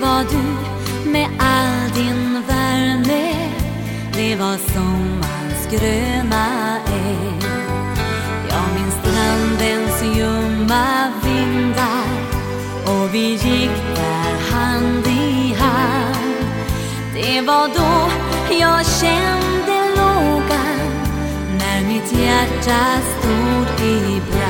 var du med all din värme. Det var sommarens gröna äng Jag minns strandens ljumma vindar och vi gick där hand i hand. Det var då jag kände lågan när mitt hjärta stod i brand.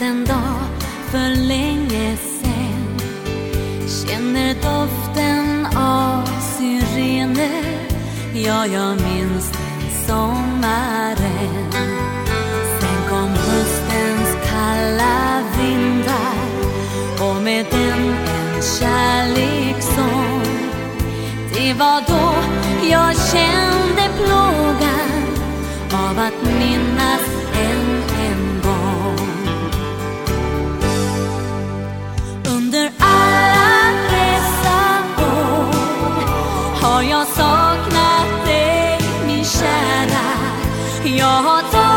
Minns en dag för länge sen. Känner doften av syrener. Ja, jag minns den sommaren. Sen kom höstens kalla vindar och med den en kärlekssång Det var då jag kände plågan av att your thoughts.